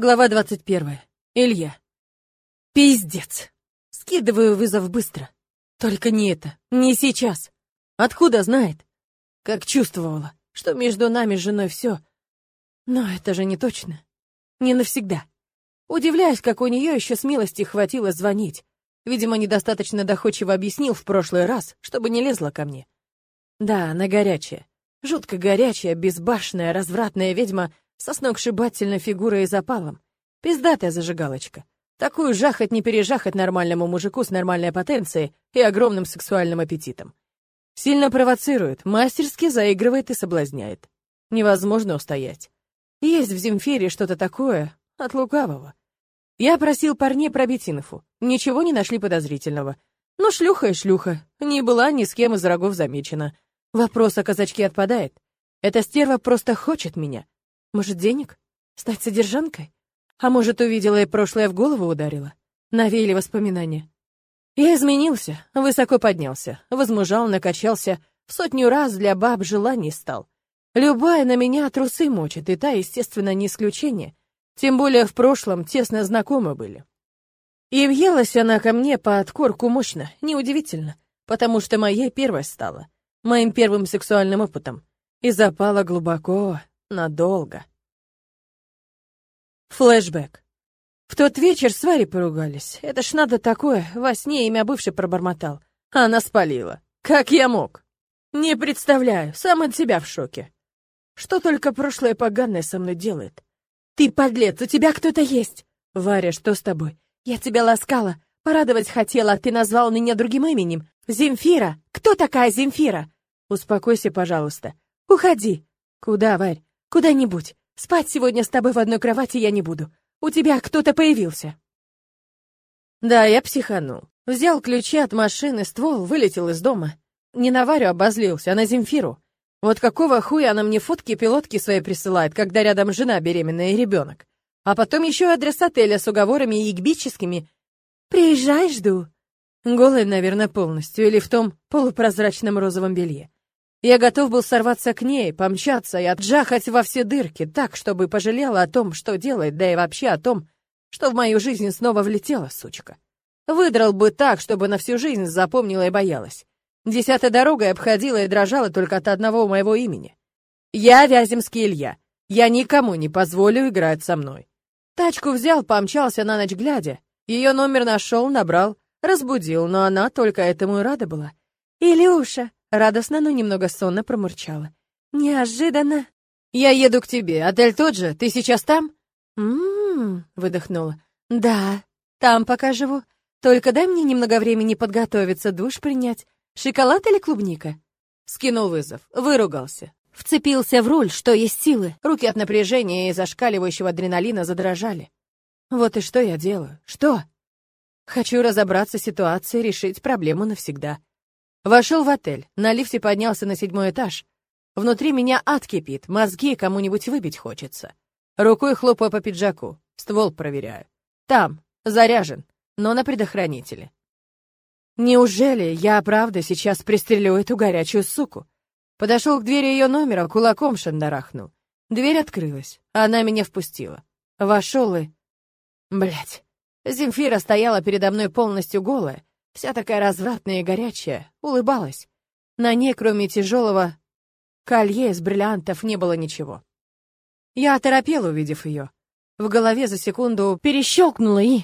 Глава 21. Илья. Пиздец. Скидываю вызов быстро. Только не это, не сейчас. Откуда знает? Как чувствовала, что между нами с женой все. Но это же не точно. Не навсегда. Удивляюсь, как у нее еще смелости хватило звонить. Видимо, недостаточно доходчиво объяснил в прошлый раз, чтобы не лезла ко мне. Да, она горячая. Жутко горячая, безбашенная, развратная ведьма со сногсшибательной фигурой и запалом. Пиздатая зажигалочка. Такую жахать не пережахать нормальному мужику с нормальной потенцией и огромным сексуальным аппетитом. Сильно провоцирует, мастерски заигрывает и соблазняет. Невозможно устоять. Есть в Земфире что-то такое от лукавого. Я просил парней пробить инфу. Ничего не нашли подозрительного. Но шлюха и шлюха. Не была ни с кем из врагов замечена. Вопрос о казачке отпадает. Эта стерва просто хочет меня. Может, денег? Стать содержанкой? А может, увидела и прошлое в голову ударила? Навеяли воспоминания. Я изменился, высоко поднялся, возмужал, накачался, в сотню раз для баб желаний стал. Любая на меня трусы мочит, и та, естественно, не исключение. Тем более в прошлом тесно знакомы были. И въелась она ко мне по откорку мощно, неудивительно, потому что моей первой стала, моим первым сексуальным опытом, и запала глубоко, Надолго. Флэшбэк. В тот вечер с Варей поругались. Это ж надо такое, во сне имя бывшей пробормотал. Она спалила. Как я мог? Не представляю, сам от себя в шоке. Что только прошлое поганое со мной делает. Ты подлец, у тебя кто-то есть. Варя, что с тобой? Я тебя ласкала, порадовать хотела, а ты назвал меня другим именем. Земфира. Кто такая Земфира? Успокойся, пожалуйста. Уходи. Куда, Варь? Куда-нибудь. Спать сегодня с тобой в одной кровати я не буду. У тебя кто-то появился. Да, я психанул. Взял ключи от машины, ствол, вылетел из дома. Не на Варю обозлился, а на Земфиру. Вот какого хуя она мне фотки пилотки свои присылает, когда рядом жена беременная и ребенок. А потом еще адрес отеля с уговорами ягбическими. «Приезжай, жду». Голый, наверное, полностью, или в том полупрозрачном розовом белье. Я готов был сорваться к ней, помчаться и отжахать во все дырки, так, чтобы пожалела о том, что делает, да и вообще о том, что в мою жизнь снова влетела, сучка. Выдрал бы так, чтобы на всю жизнь запомнила и боялась. Десятой дорогой обходила и дрожала только от одного моего имени. Я Вяземский Илья. Я никому не позволю играть со мной. Тачку взял, помчался на ночь глядя. Ее номер нашел, набрал, разбудил, но она только этому и рада была. «Илюша, Радостно, но немного сонно промурчала. «Неожиданно!» «Я еду к тебе. Отель тот же? Ты сейчас там?» «М-м-м», выдохнула. «Да, там пока живу. Только дай мне немного времени подготовиться, душ принять. Шоколад или клубника?» Скинул вызов, выругался. Вцепился в руль, что есть силы. Руки от напряжения и зашкаливающего адреналина задрожали. Вот и что я делаю? Что? Хочу разобраться с ситуацией, решить проблему навсегда. Вошел в отель, на лифте поднялся на седьмой этаж. Внутри меня ад кипит, мозги кому-нибудь выбить хочется. Рукой хлопаю по пиджаку, ствол проверяю. Там, заряжен, но на предохранителе. Неужели я, правда, сейчас пристрелю эту горячую суку? Подошел к двери ее номера, кулаком шандарахнул. Дверь открылась, она меня впустила. Вошел и... Блять. Земфира стояла передо мной полностью голая, вся такая развратная и горячая, улыбалась. На ней, кроме тяжелого колье из бриллиантов, не было ничего. Я оторопел, увидев ее. В голове за секунду перещелкнуло и...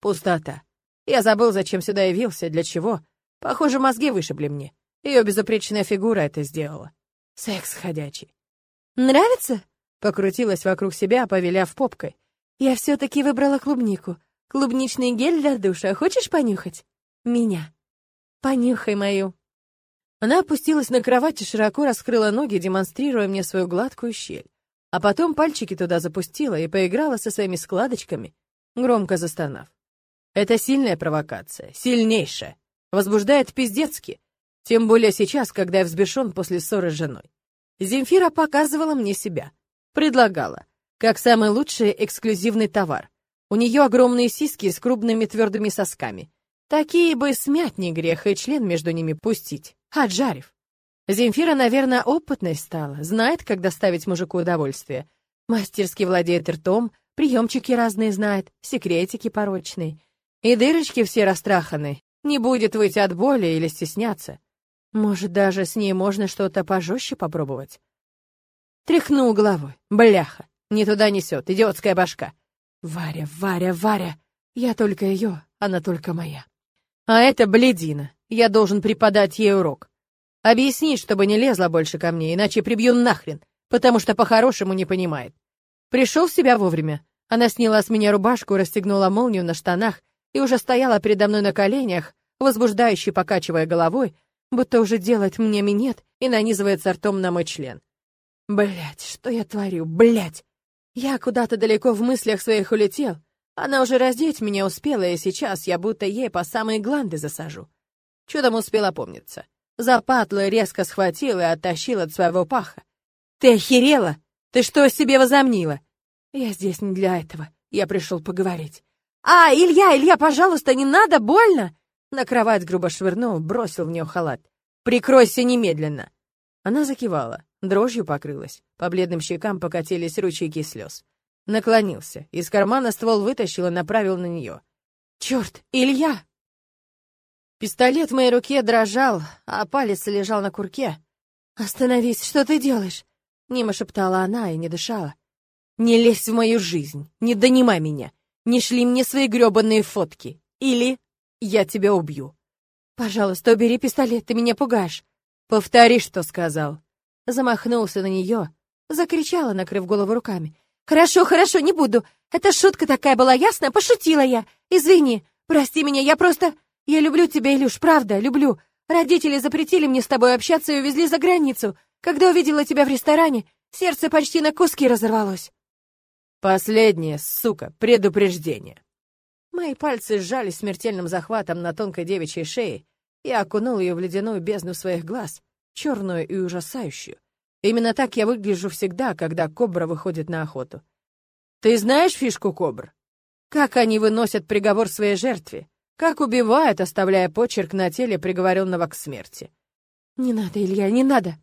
Пустота. Я забыл, зачем сюда явился, для чего. Похоже, мозги вышибли мне. Ее безупречная фигура это сделала. Секс ходячий. «Нравится?» — покрутилась вокруг себя, повеляв попкой. «Я все-таки выбрала клубнику. Клубничный гель для душа. Хочешь понюхать?» Меня. Понюхай мою. Она опустилась на кровать и широко раскрыла ноги, демонстрируя мне свою гладкую щель. А потом пальчики туда запустила и поиграла со своими складочками, громко застонав. Это сильная провокация, сильнейшая. Возбуждает пиздецки. Тем более сейчас, когда я взбешен после ссоры с женой. Земфира показывала мне себя. Предлагала. Как самый лучший эксклюзивный товар. У нее огромные сиськи с крупными твердыми сосками. Такие бы смять не грех и член между ними пустить, отжарив. Земфира, наверное, опытной стала, знает, как доставить мужику удовольствие. Мастерски владеет ртом, приемчики разные знает, секретики порочные. И дырочки все растраханы. Не будет выйти от боли или стесняться. Может, даже с ней можно что-то пожестче попробовать. Тряхнул головой. Бляха. Не туда несет, идиотская башка. Варя, Варя, Варя. Я только ее, она только моя. А это бледина. Я должен преподать ей урок. Объяснить, чтобы не лезла больше ко мне, иначе прибью нахрен, потому что по-хорошему не понимает. Пришел в себя вовремя. Она сняла с меня рубашку, расстегнула молнию на штанах и уже стояла передо мной на коленях, возбуждающе покачивая головой, будто уже делать мне минет и нанизывается ртом на мой член. Блять, что я творю, блять! Я куда-то далеко в мыслях своих улетел. Она уже раздеть меня успела, и сейчас я будто ей по самые гланды засажу. Чудом успела помниться. За патлы резко схватил и оттащил от своего паха. «Ты охерела? Ты что себе возомнила?» «Я здесь не для этого. Я пришел поговорить». «А, Илья, Илья, пожалуйста, не надо, больно!» На кровать грубо швырнул, бросил в нее халат. «Прикройся немедленно!» Она закивала, дрожью покрылась. По бледным щекам покатились ручейки слез. Наклонился, из кармана ствол вытащил и направил на нее. «Черт, Илья!» Пистолет в моей руке дрожал, а палец лежал на курке. «Остановись, что ты делаешь?» Нима шептала она и не дышала. «Не лезь в мою жизнь, не донимай меня, не шли мне свои грёбаные фотки, или я тебя убью». «Пожалуйста, убери пистолет, ты меня пугаешь». «Повтори, что сказал». Замахнулся на нее, закричала, накрыв голову руками. «Хорошо, хорошо, не буду. Это шутка такая была, ясно? Пошутила я. Извини, прости меня, я просто...» Я люблю тебя, Илюш, правда, люблю. Родители запретили мне с тобой общаться и увезли за границу. Когда увидела тебя в ресторане, сердце почти на куски разорвалось. Последнее, сука, предупреждение. Мои пальцы сжались смертельным захватом на тонкой девичьей шее. Я окунул ее в ледяную бездну своих глаз, черную и ужасающую. Именно так я выгляжу всегда, когда кобра выходит на охоту. Ты знаешь фишку кобр? Как они выносят приговор своей жертве? Как убивают, оставляя почерк на теле приговоренного к смерти. Не надо, Илья, не надо.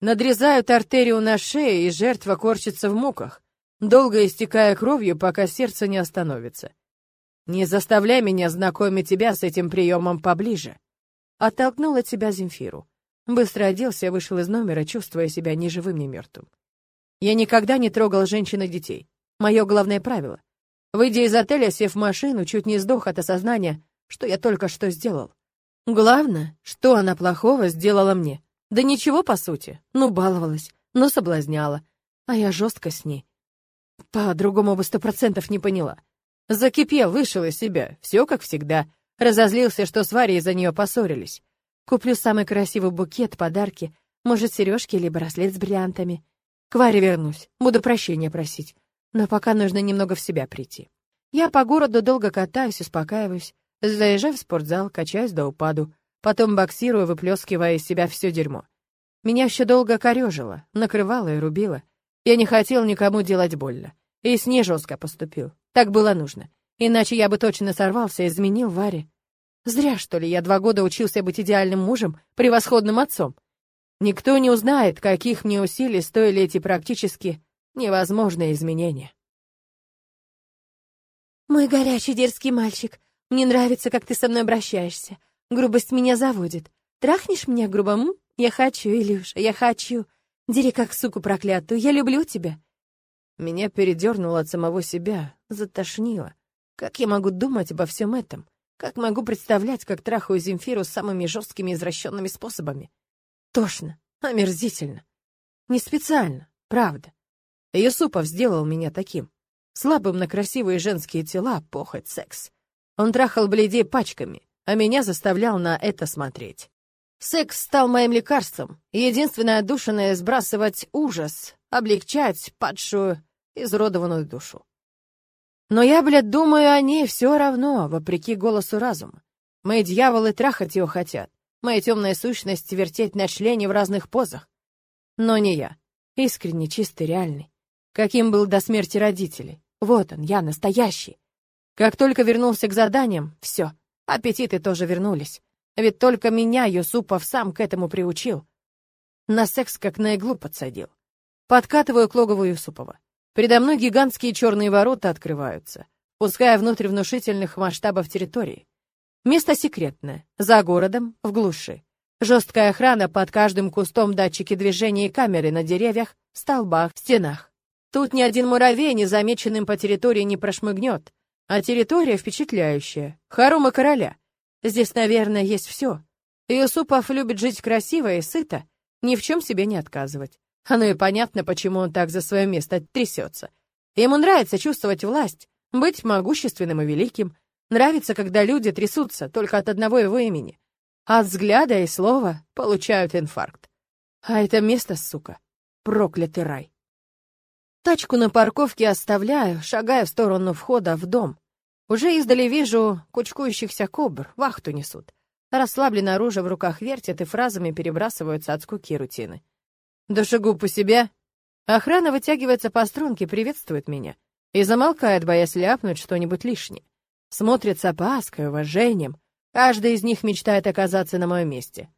Надрезают артерию на шее, и жертва корчится в муках, долго истекая кровью, пока сердце не остановится. Не заставляй меня знакомить тебя с этим приемом поближе. Оттолкнула от себя Земфиру. Быстро оделся вышел из номера, чувствуя себя ни живым, ни мертвым. Я никогда не трогал женщин и детей. Мое главное правило. Выйдя из отеля, сев в машину, чуть не сдох от осознания, что я только что сделал. Главное, что она плохого сделала мне. Да ничего, по сути. Ну, баловалась, но соблазняла. А я жестко с ней. По-другому бы сто процентов не поняла. Закипел, вышел из себя, все как всегда. Разозлился, что с Варей из-за нее поссорились. Куплю самый красивый букет, подарки, может, сережки или браслет с бриллиантами. К Варе вернусь, буду прощения просить. Но пока нужно немного в себя прийти. Я по городу долго катаюсь, успокаиваюсь. Заезжаю в спортзал, качаюсь до упаду, потом боксирую, выплескивая из себя все дерьмо. Меня еще долго корежило, накрывало и рубило. Я не хотел никому делать больно. И с ней жестко поступил. Так было нужно. Иначе я бы точно сорвался и изменил Варе. Зря, что ли, я два года учился быть идеальным мужем, превосходным отцом. Никто не узнает, каких мне усилий стоили эти практически невозможные изменения. «Мой горячий дерзкий мальчик, мне нравится, как ты со мной обращаешься. Грубость меня заводит. Трахнешь меня грубому? Я хочу, Илюша, я хочу. Дери как суку проклятую, я люблю тебя. Меня передернуло от самого себя, затошнило. Как я могу думать обо всем этом? Как могу представлять, как трахаю Земфиру самыми жесткими извращенными способами? Тошно, омерзительно. Не специально, правда. Юсупов сделал меня таким. Слабым на красивые женские тела, похоть, секс. Он трахал бледей пачками, а меня заставлял на это смотреть. Секс стал моим лекарством, единственное отдушенное сбрасывать ужас, облегчать падшую, изродованную душу. Но я, блядь, думаю о ней все равно, вопреки голосу разума. Мои дьяволы трахать ее хотят, моя темная сущность вертеть на члене в разных позах. Но не я, искренне, чистый, реальный. Каким был до смерти родителей. Вот он, я настоящий. Как только вернулся к заданиям, все, аппетиты тоже вернулись. Ведь только меня Юсупов сам к этому приучил. На секс как на иглу подсадил. Подкатываю к логову Юсупова. Передо мной гигантские черные ворота открываются, пуская внутрь внушительных масштабов территории. Место секретное, за городом, в глуши. Жесткая охрана под каждым кустом датчики движения и камеры на деревьях, столбах, стенах. Тут ни один муравей незамеченным по территории не прошмыгнет, а территория впечатляющая. Харума короля. Здесь, наверное, есть все. Юсупов любит жить красиво и сыто, ни в чем себе не отказывать. Оно и понятно, почему он так за свое место трясется. Ему нравится чувствовать власть, быть могущественным и великим. Нравится, когда люди трясутся только от одного его имени. От взгляда и слова получают инфаркт. А это место, сука, проклятый рай. Тачку на парковке оставляю, шагая в сторону входа в дом. Уже издали вижу кучкующихся кобр, вахту несут. Расслабленно оружие в руках вертят и фразами перебрасываются от скуки рутины. Душегуб у себя. Охрана вытягивается по струнке, приветствует меня. И замолкает, боясь ляпнуть что-нибудь лишнее. Смотрит с опаской, уважением. Каждый из них мечтает оказаться на моем месте.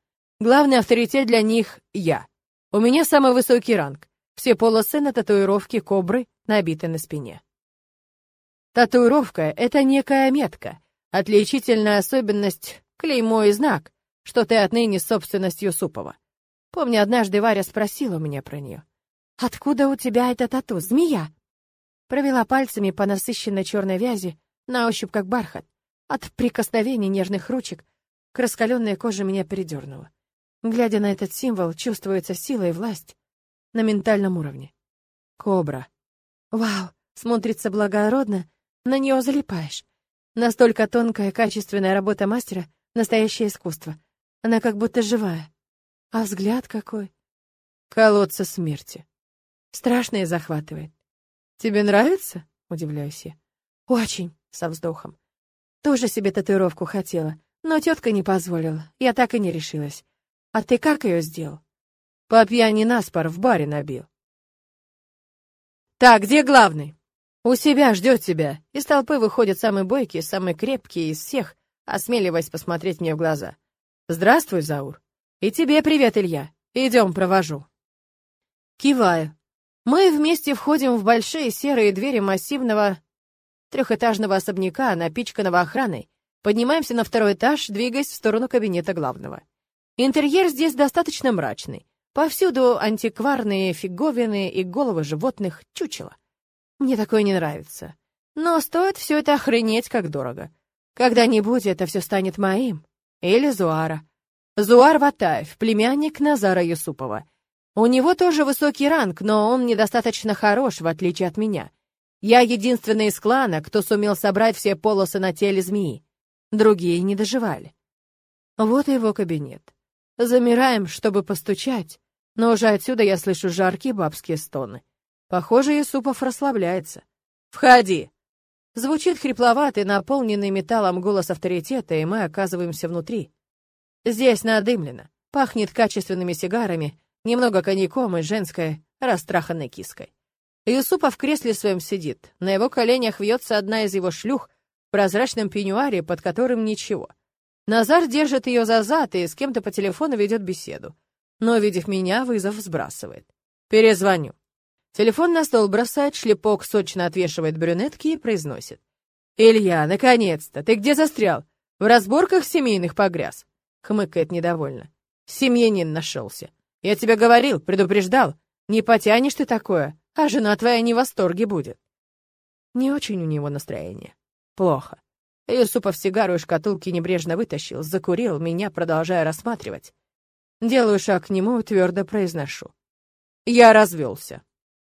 Главный авторитет для них — я. У меня самый высокий ранг. Все полосы на татуировке кобры набиты на спине. Татуировка — это некая метка, отличительная особенность, клеймо и знак, что ты отныне собственность Юсупова. Помню, однажды Варя спросила у меня про нее. «Откуда у тебя эта тату, змея?» Провела пальцами по насыщенной черной вязи, на ощупь как бархат. От прикосновений нежных ручек к раскаленной коже меня передернуло. Глядя на этот символ, чувствуется сила и власть на ментальном уровне. Кобра. Вау, смотрится благородно, на нее залипаешь. Настолько тонкая, качественная работа мастера — настоящее искусство. Она как будто живая. А взгляд какой. Колодца смерти. Страшно и захватывает. Тебе нравится? Удивляюсь я. Очень, со вздохом. Тоже себе татуировку хотела, но тетка не позволила. Я так и не решилась. А ты как ее сделал? По пьяни наспор в баре набил. Так, где главный? У себя ждет тебя. Из толпы выходит самый бойкий, самый крепкий из всех, осмеливаясь посмотреть мне в глаза. Здравствуй, Заур. И тебе привет, Илья. Идем, провожу. Киваю. Мы вместе входим в большие серые двери массивного трехэтажного особняка, напичканного охраной. Поднимаемся на второй этаж, двигаясь в сторону кабинета главного. Интерьер здесь достаточно мрачный. Повсюду антикварные фиговины и головы животных чучело. Мне такое не нравится. Но стоит все это охренеть как дорого. Когда-нибудь это все станет моим. Или Зуара. Зуар Ватаев, племянник Назара Юсупова. У него тоже высокий ранг, но он недостаточно хорош, в отличие от меня. Я единственный из клана, кто сумел собрать все полосы на теле змеи. Другие не доживали. Вот его кабинет. Замираем, чтобы постучать, но уже отсюда я слышу жаркие бабские стоны. Похоже, Юсупов расслабляется. «Входи!» Звучит хрипловатый, наполненный металлом голос авторитета, и мы оказываемся внутри. Здесь надымлено, пахнет качественными сигарами, немного коньяком и женской растраханной киской. Юсупов в кресле своем сидит, на его коленях вьется одна из его шлюх в прозрачном пеньюаре, под которым ничего. Назар держит ее за зад и с кем-то по телефону ведет беседу но, увидев меня, вызов сбрасывает. Перезвоню. Телефон на стол бросает, шлепок сочно отвешивает брюнетки и произносит. «Илья, наконец-то! Ты где застрял? В разборках семейных погряз?» Хмыкает недовольно. «Семьянин нашелся. Я тебе говорил, предупреждал. Не потянешь ты такое, а жена твоя не в восторге будет». Не очень у него настроение. Плохо. Юсупов сигару из шкатулки небрежно вытащил, закурил, меня продолжая рассматривать. Делаю шаг к нему, твердо произношу. Я развелся.